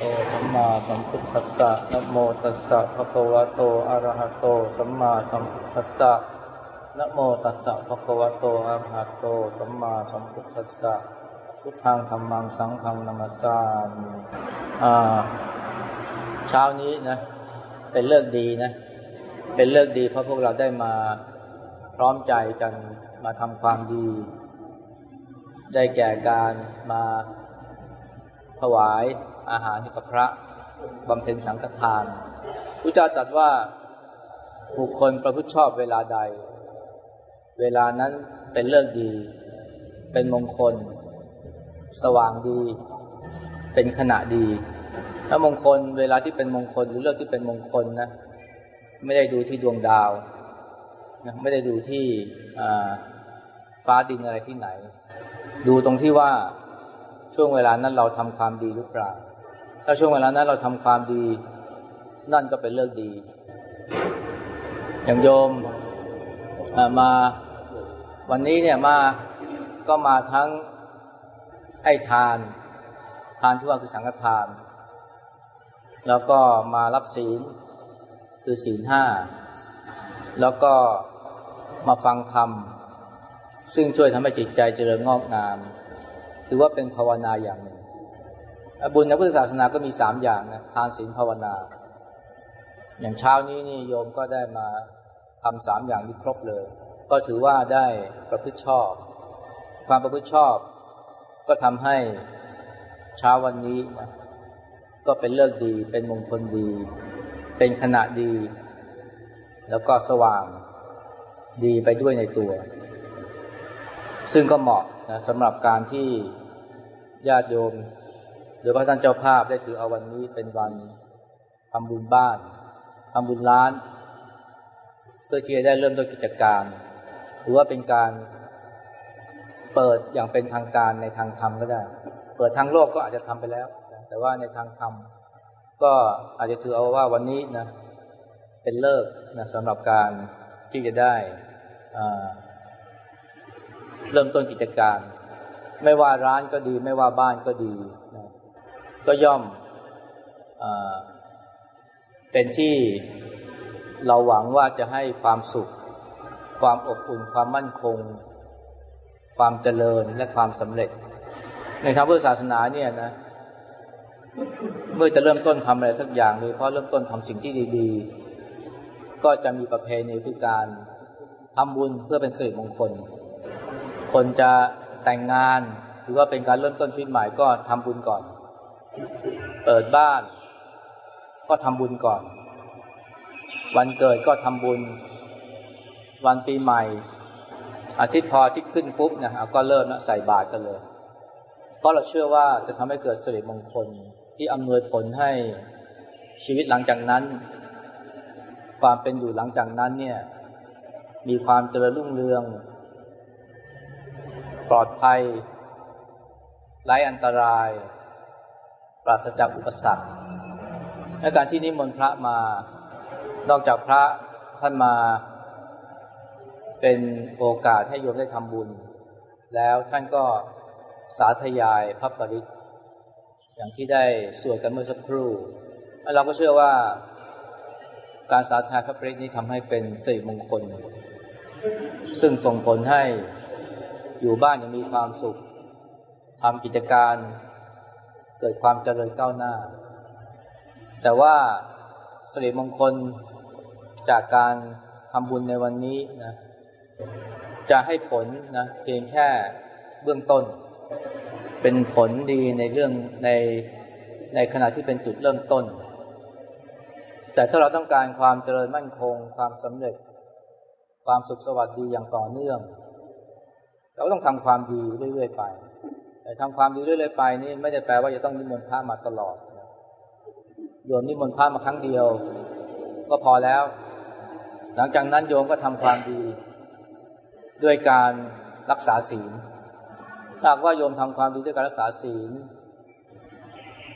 โตสัมมาสัมพุทธัสสะนะโมตัสสะภะคะวะโตอะระหะโตสัมมาสัมพุทธัสสะนะโมตัสสะภะคะวะโตอะระหะโตสัมมาสัมพุทธัสสะพุทธังธรรมังสังฆังนัมสามิอ่าเช้านี้นะ เป็นเลิกดีนะ เป็นเลิกดีเพราะพวกเราได้มาพร้อมใจกันมาทำความดี ได้แก่การมา ถวายอาหารให้กับพระบำเพ็ญสังฆทานพระเจ้าตรัสว่าบุคคลประพฤติชอบเวลาใด เวลานั้นเป็นเลิกดี เป็นมงคล สว่างดี เป็นขณะดีถ้ามงคลเวลาที่เป็นมงคลหรือเลือกที่เป็นมงคลนะ ไม่ได้ดูที่ดวงดาวนะไม่ได้ดูที่ฟ้าดินอะไรที่ไหน ดูตรงที่ว่า ช่วงเวลานั้นเราทำความดีหรือเปล่า ถ้าช่วงเวลานั้นเราทำความดี นั่นก็เป็นเรื่องดี อย่างโยมมาวันนี้เนี่ยมาก็มาทั้งให้ทาน ทานที่ว่าคือสังฆทาน แล้วก็มารับศีลคือศีลห้าแล้วก็มาฟังธรรมซึ่งช่วยทำให้จิตใจเจริญงอกงาม ถือว่าเป็นภาวนาอย่างหนึ่งบุญในพุทธศาสนาก็มีสามอย่างนะทานศีลภาวนา อย่างเช้านี้นี่โยมก็ได้มาทำสามอย่างนี้ครบเลย ก็ถือว่าได้ประพฤติชอบ ความประพฤติชอบ ก็ทำให้เช้าวันนี้นะก็เป็นเลิกดี เป็นมงคลดี เป็นขณะดี แล้วก็สว่างดีไปด้วยในตัว ซึ่งก็เหมาะนะสำหรับการที่ญาติโยม หรือพระท่านเจ้าภาพได้ถือเอาวันนี้เป็นวันทำบุญบ้านทำบุญร้าน เพื่อที่จะได้เริ่มต้นกิจการ ถือว่าเป็นการเปิดอย่างเป็นทางการในทางธรรมก็ได้ เปิดทางโลกก็อาจจะทำไปแล้ว แต่ว่าในทางธรรมก็อาจจะถือเอาว่าวันนี้นะเป็นเลิกนะสำหรับการที่จะได้ เริ่มต้นกิจการ ไม่ว่าร้านก็ดี ไม่ว่าบ้านก็ดีนะก็ย่อมอเป็นที่เราหวังว่าจะให้ความสุข ความอบอุ่น ความมั่นคง ความเจริญและความสำเร็จ ในทางพุทธศาสนาเนี่ยนะเมื่อจะเริ่มต้นทำอะไรสักอย่างเลยเพราะเริ่มต้นทำสิ่งที่ดีๆ ก็จะมีประเพณีคือการทำบุญเพื่อเป็นสิริมงคล คนจะแต่งงาน ถือว่าเป็นการเริ่มต้นชีวิตใหม่ก็ทำบุญก่อน เปิดบ้าน ก็ทำบุญก่อน วันเกิดก็ทำบุญ วันปีใหม่ อาทิตย์พอที่ขึ้นปุ๊บนะก็เริ่มนะใส่บาตรกันเลย เพราะเราเชื่อว่าจะทำให้เกิดสิริมงคลที่อำนวยผลให้ชีวิตหลังจากนั้น ความเป็นอยู่หลังจากนั้นเนี่ยมีความเจริญรุ่งเรือง ปลอดภัย ไร้อันตราย ปราศจากอุปสรรคในการที่นิมนต์พระมา นอกจากพระท่านมาเป็นโอกาสให้โยมได้ทำบุญ แล้วท่านก็สาธยายพระปริตอย่างที่ได้สวดกันเมื่อสักครู่เราก็เชื่อว่าการสาธยายพระปริตนี้ทำให้เป็นสิริมงคล ซึ่งส่งผลให้ อยู่บ้านยังมีความสุขทำกิจการ เกิดความเจริญก้าวหน้า แต่ว่าสิริมงคลจากการทำบุญในวันนี้นะจะให้ผลนะเพียงแค่เบื้องต้น เป็นผลดีในเรื่องในในขณะที่เป็นจุดเริ่มต้น แต่ถ้าเราต้องการความเจริญมั่นคง ความสำเร็จ ความสุขสวัสดีอย่างต่อเนื่อง เราต้องทำความดีเรื่อย ๆ ไป แต่ทำความดีเรื่อย ๆ ไปนี่ไม่ได้แปลว่าจะต้องนิมนต์พระมาตลอดโยมนิมนต์พระมาครั้งเดียว ก็พอแล้ว หลังจากนั้นโยมก็ทำความดี ด้วยการรักษาศีลถ้าว่าโยมทำความดีด้วยการรักษาศีล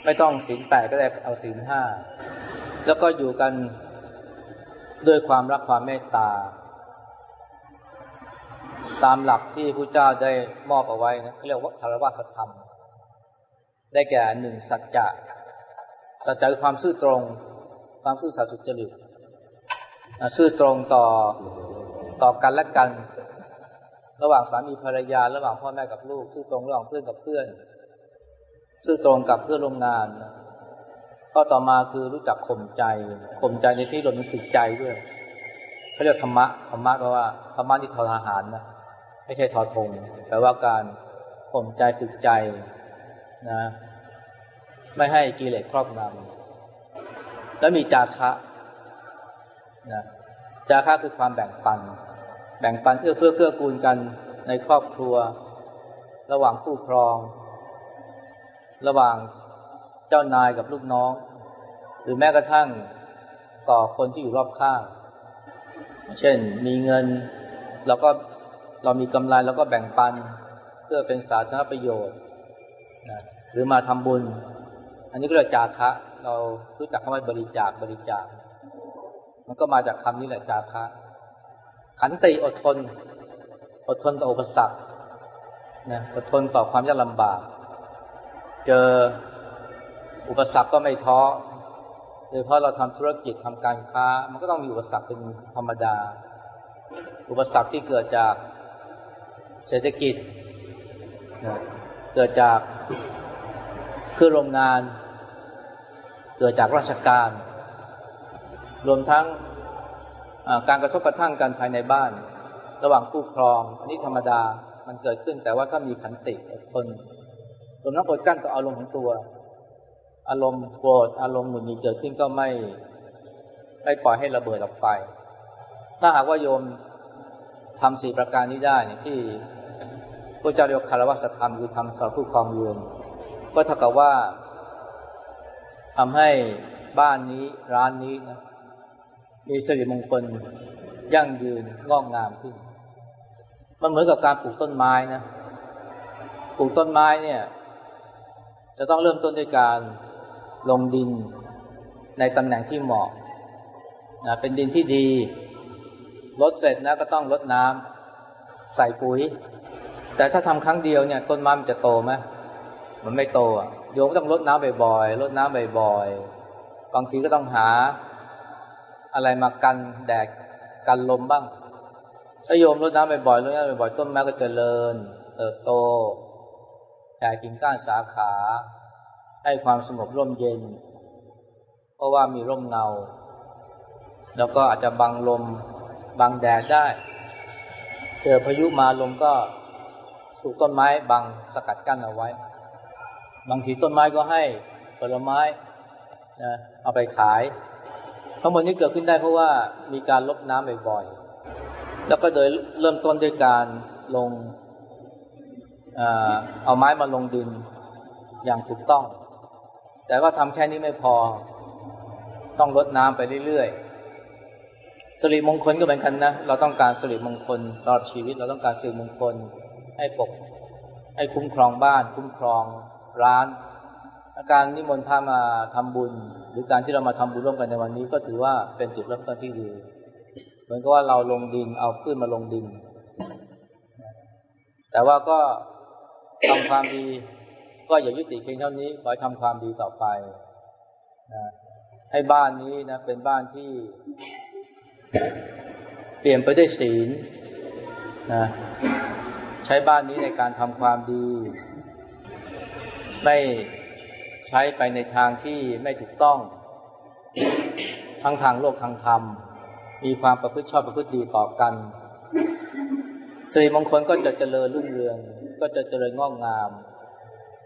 ไม่ต้องศีลแปดก็ได้เอาศีลห้าแล้วก็อยู่กันด้วยความรักความเมตตา ตามหลักที่พระเจ้าได้มอบเอาไว้นะเขาเรียกว่าธารวาสธรรม ได้แก่หนึ่งสัจจะสัจจะคือความซื่อตรง ความซื่อสัตย์สุจริตซื่อตรงต่อต่อกันและกัน ระหว่างสามีภรรยา ระหว่างพ่อแม่กับลูก ซื่อตรงระหว่างเพื่อนกับเพื่อน ซื่อตรงกับเพื่อนร่วมงานก็ต่อมาคือรู้จักข่มใจข่มใจในที่รวมถึงฝึกใจด้วยเขาเรียกธรรมะธรรมะแปลว่าธรรมะที่ทอทหารนะ ไม่ใช่ทอทงแปลว่าการข่มใจฝึกใจนะ ไม่ให้กิเลสครอบงำแล้วมีจาคะนะจาคะคือความแบ่งปัน แบ่งปันเอื้อเฟื้อเกื้อกูลกันในครอบครัว ระหว่างผู้ครอง ระหว่างเจ้านายกับลูกน้อง หรือแม้กระทั่งต่อคนที่อยู่รอบข้าง เช่นมีเงินเราก็ เรามีกำไรเราก็แบ่งปันเพื่อเป็นสาธารณประโยชน์นะหรือมาทำบุญ อันนี้ก็เรียกจาคะ เรารู้จักคำว่าบริจาคบริจาค มันก็มาจากคำนี้แหละจาคะ ขันติอดทน อดทนต่ออุปสรรคนะอดทนต่อความยากลำบาก เจออุปสรรคก็ไม่ท้อโดยเพราะเราทำธุรกิจทำการค้า มันก็ต้องมีอุปสรรคเป็นธรรมดา อุปสรรคที่เกิดจาก เศรษฐกิจเกิดจากเครือโรงงาน เกิดจากราชการ รวมทั้งการกระทบกระทั่งกันภายในบ้าน ระหว่างผู้ครอง อันนี้ธรรมดามันเกิดขึ้น แต่ว่าถ้ามีขันติอดทนรวมทั้งอดกั้นต่ออารมณ์ของตัว อารมณ์โกรธอารมณ์หงุดหงิดเกิดขึ้นก็ไม่ไม่ปล่อยให้ระเบิดออกไป ถ้าหากว่าโยม ทำสี่ประการนี้ได้เนี่ยที่พระเจ้าเรียกคารวะสัตธรรมคือทำสอนผู้ครองเรือนก็เท่ากับว่าทำให้บ้านนี้ร้านนี้นะมีสิริมงคลยั่งยืนงอกงามขึ้น มันเหมือนกับการปลูกต้นไม้นะปลูกต้นไม้เนี่ย จะต้องเริ่มต้นด้วยการลงดินในตำแหน่งที่เหมาะนะเป็นดินที่ดี ลดเสร็จนะก็ต้องลดน้ำใส่ปุ๋ย แต่ถ้าทำครั้งเดียวเนี่ย ต้นไม้มันจะโตไหมมันไม่โตอะโยมก็ต้องลดน้ำบ่อยๆลดน้ำบ่อยๆบางทีก็ต้องหา อะไรมากันแดดกันลมบ้างถ้าโยมลดน้ำบ่อยๆลดน้ำบ่อยๆต้นไม้ก็จเจริญ เติบโตแผ่กิ่งก้านสาขาให้ความสงบร่มเย็น เพราะว่ามีร่มเงา แล้วก็อาจจะบังลม บังแดดได้ เจอพายุมาลมก็ถูกต้นไม้บังสกัดกั้นเอาไว้ บางทีต้นไม้ก็ให้ผลไม้นะเอาไปขาย ทั้งหมดนี้เกิดขึ้นได้เพราะว่ามีการลบน้ำบ่อยๆ แล้วก็โดยเริ่มต้นด้วยการลงเอาไม้มาลงดินอย่างถูกต้อง แต่ว่าทำแค่นี้ไม่พอ ต้องลดน้ำไปเรื่อยๆ สิริมงคลก็เหมือนกันนะ เราต้องการสิริมงคลตลอดชีวิต เราต้องการสิริมงคล ให้ปก ให้คุ้มครองบ้าน คุ้มครองร้าน อาการนิมนต์พามาทำบุญ หรือการที่เรามาทำบุญร่วมกันในวันนี้ ก็ถือว่าเป็นจุดเริ่มต้นที่ดี เหมือนกับว่าเราลงดินเอาขึ้นมาลงดิน แต่ว่าก็ทำความดี ก็อย่ายุติเพียงเท่านี้ ขอให้ทำความดีต่อไปนะให้บ้านนี้นะเป็นบ้านที่ เปลี่ยนไปด้วยศีลนะใช้บ้านนี้ในการทำความดี ไม่ใช้ไปในทางที่ไม่ถูกต้อง ทั้งทางโลกทางธรรม มีความประพฤติชอบประพฤติดีต่อกันสิริมงคลก็จะเจริญรุ่งเรือง ก็จะเจริญงอกงาม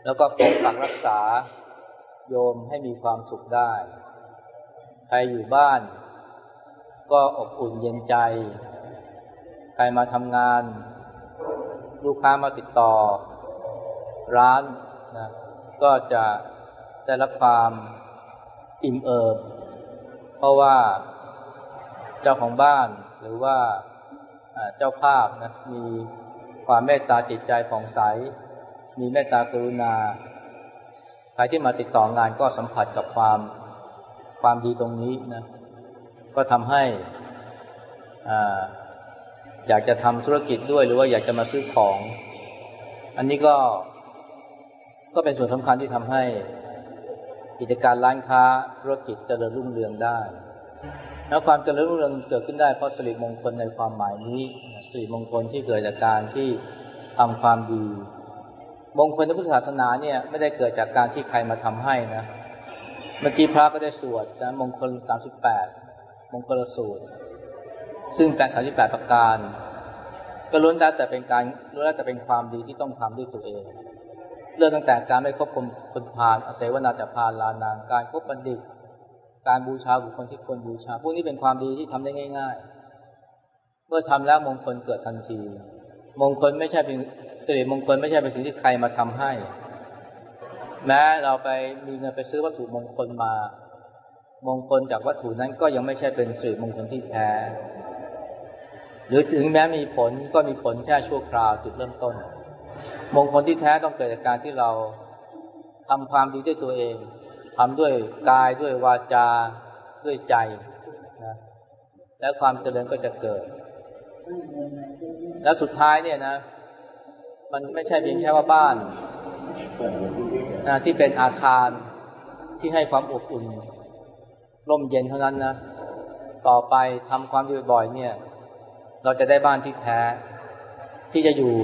แล้วก็ปกปักรักษาโยมให้มีความสุขได้ ใครอยู่บ้าน ก็อบอุ่นเย็นใจ ใครมาทำงาน ลูกค้ามาติดต่อ ร้านนะก็จะได้รับความอิ่มเอิบ เพราะว่าเจ้าของบ้านหรือว่าเจ้าภาพนะมีความเมตตาจิตใจผ่องใส มีเมตตากรุณา ใครที่มาติดต่องานก็สัมผัสกับความความดีตรงนี้นะ ก็ทำให้อาอยากจะทำธุรกิจด้วยหรือว่าอยากจะมาซื้อของ อันนี้ก็ก็เป็นส่วนสำคัญที่ทำให้กิจการร้านค้าธุรกิจเจริญรุ่งเรืองได้ แล้วความเจริญรุ่งเรืองเกิดขึ้นได้เพราะสิริมงคลในความหมายนี้สิริมงคลที่เกิดจากการที่ทำความดี มงคลในพุทธศาสนาเนี่ยไม่ได้เกิดจากการที่ใครมาทำให้นะ เมื่อกี้พระก็ได้สวดนะมงคล 38 มงคลสูตร ซึ่งแปดสาปดประการ ก็ล้วนแล้วแต่เป็นการล้วนแล้วแต่เป็นความดีที่ต้องทำด้วยตัวเอง เริ่มตั้งแต่การไม่คบคนคนพาลอาศัยวนาจะพาลลานางการคบบัณฑิต การบูชาบุคคลที่ควรบูชา พวกนี้เป็นความดีที่ทำได้ง่าย ๆ เมื่อทำแล้วมงคลเกิดทันที มงคลไม่ใช่เป็นสิริมงคลไม่ใช่เป็นสิ่งที่ใครมาทำให้ แม้เราไปมีเงินไปซื้อวัตถุมงคลมา มงคลจากวัตถุนั้นก็ยังไม่ใช่เป็นสิริมงคลที่แท้ หรือถึงแม้มีผลก็มีผลแค่ชั่วคราวจุดเริ่มต้น มงคลที่แท้ต้องเกิดจากการที่เราทำความดีด้วยตัวเองทำด้วยกายด้วยวาจาด้วยใจนะแล้วความเจริญก็จะเกิด แล้วสุดท้ายเนี่ยนะ มันไม่ใช่เพียงแค่ว่าบ้านนะที่เป็นอาคารที่ให้ความอบอุ่น ร่มเย็นเท่านั้นนะ ต่อไปทำความดีบ่อยเนี่ย เราจะได้บ้านที่แท้ ที่จะอยู่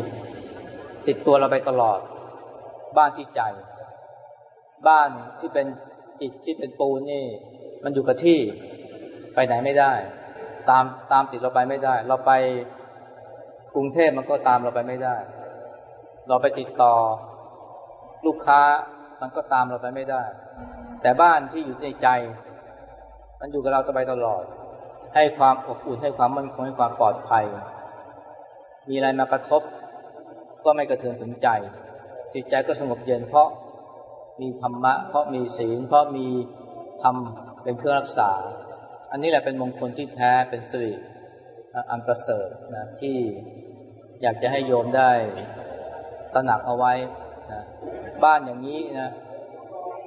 ติดตัวเราไปตลอด บ้านที่ใจ บ้านที่เป็นอิฐที่เป็นปูนนี่ มันอยู่กับที่ไปไหนไม่ได้ ตามตามติดเราไปไม่ได้ เราไปกรุงเทพมันก็ตามเราไปไม่ได้ เราไปติดต่อลูกค้ามันก็ตามเราไปไม่ได้ แต่บ้านที่อยู่ในใจ มันอยู่กับเราไปตลอด ให้ความอบอุ่นให้ความมั่นคงให้ความปลอดภัย มีอะไรมากระทบ ก็ไม่กระเทือนถึงใจ จิตใจก็สงบเย็นเพราะมีธรรมะ เพราะมีศีล เพราะมีธรรมเป็นเครื่องรักษา อันนี้แหละเป็นมงคลที่แท้เป็นสิริอันประเสริฐนะที่อยากจะให้โยมได้ตระหนักเอาไว้นะบ้านอย่างนี้นะ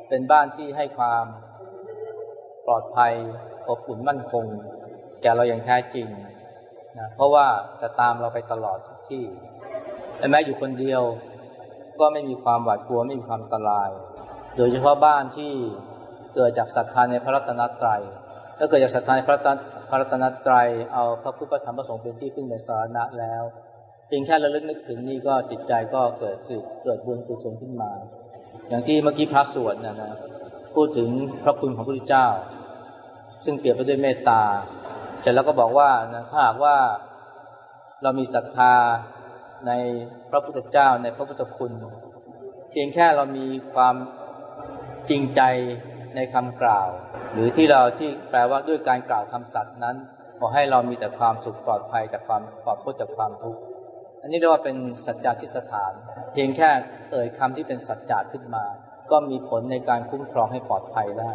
เป็นบ้านที่ให้ความ ปลอดภัยอบอุ่นมั่นคง แก่เราอย่างแท้จริงนะเพราะว่าจะตามเราไปตลอดทุกที่แม้อยู่คนเดียวก็ไม่มีความหวาดกลัวไม่มีความอันตราย โดยเฉพาะบ้านที่เกิดจากศรัทธาในพระรัตนตรัยถ้าเกิดจากศรัทธาในพระพระรัตนตรัยเอาพระพุทธธรรมประสงค์เป็นที่พึ่งเป็นสาระแล้วเพียงแค่ระลึกนึกถึงนี่ก็จิตใจก็เกิดสิเกิดบุญกุศลขึ้นมา อย่างที่เมื่อกี้พระสวดนะนะพูดถึงพระคุณของพระพุทธเจ้า ซึ่งเปรียบไปด้วยเมตตาเสร็จแล้วก็บอกว่านะถ้าหากว่าเรามีศรัทธาในพระพุทธเจ้าในพระพุทธคุณ เพียงแค่เรามีความจริงใจในคำกล่าว หรือที่เราที่แปลว่าด้วยการกล่าวคำสัตย์นั้นขอให้เรามีแต่ความสุขปลอดภัยจากความปลอดพ้นจากความทุกข์อันนี้เรียกว่าเป็นสัจจะทิสถาน เพียงแค่เอ่ยคำที่เป็นสัจจะขึ้นมา ก็มีผลในการคุ้มครองให้ปลอดภัยได้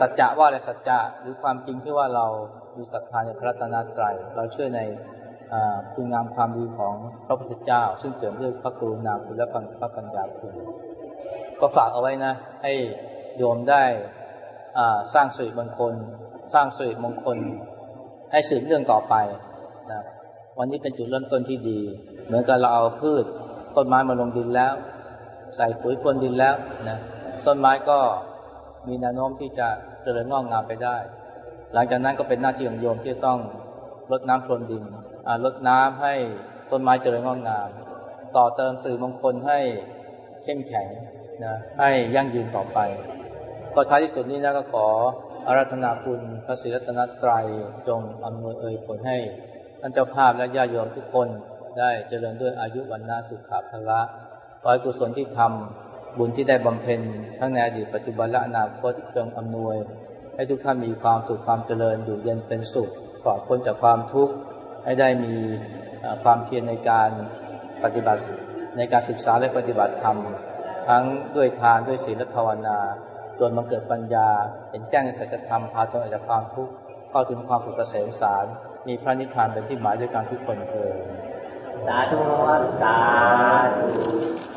สัจจะว่าอะไรสัจจะหรือความจริงที่ว่าเรามีศรัทธาในพระตนาตรัยเราเชื่อในคุณงามความดีของพระพุทธเจ้า ซึ่งเกิดด้วยพระกรุณาคุณและพระปัญญาคุณก็ฝากเอาไว้นะ ให้โยมได้สร้างสิริมงคล สร้างสิริมงคล ให้สืบเนื่องต่อไปนะวันนี้เป็นจุดเริ่มต้นที่ดี เหมือนกับเราเอาพืชต้นไม้มาลงดินแล้ว ใส่ปุ๋ยพรวนดินแล้วนะต้นไม้ก็ มีแนวโน้มที่จะเจริญงอกงามไปได้ หลังจากนั้นก็เป็นหน้าที่ของโยมที่ต้องรดน้ำพรวนดินลดน้ำให้ต้นไม้เจริญงอกงาม ต่อเติมสื่อมงคลให้เข้มแข็งนะให้ยั่งยืนต่อไป ก็ท้ายที่สุดนี้นะก็ขออาราธนาคุณพระศรีรัตนตรัยจงอำนวยเอ่ยผลให้ท่านเจ้าภาพและญาติโยมทุกคนได้เจริญด้วยอายุวันนาสุขภาละขอให้กุศลที่ทำ บุญที่ได้บำเพ็ญทั้งในอดีตปัจจุบันและอนาคตจงอำนวย ให้ทุกท่านมีความสุขความเจริญอยู่เย็นเป็นสุขปลอดพ้นจากความทุกข์ให้ได้มีความเพียรในการปฏิบัติในการศึกษาและปฏิบัติธรรม ทั้งด้วยทานด้วยศีลและภาวนาจนมาเกิดปัญญาเห็นแจ้งในสัจธรรมพาตนออกจากความทุกข์เข้าถึงความสุขเกษมสาร มีพระนิพพานเป็นที่หมายด้วยการทุกคนเธอสาธุสาธุ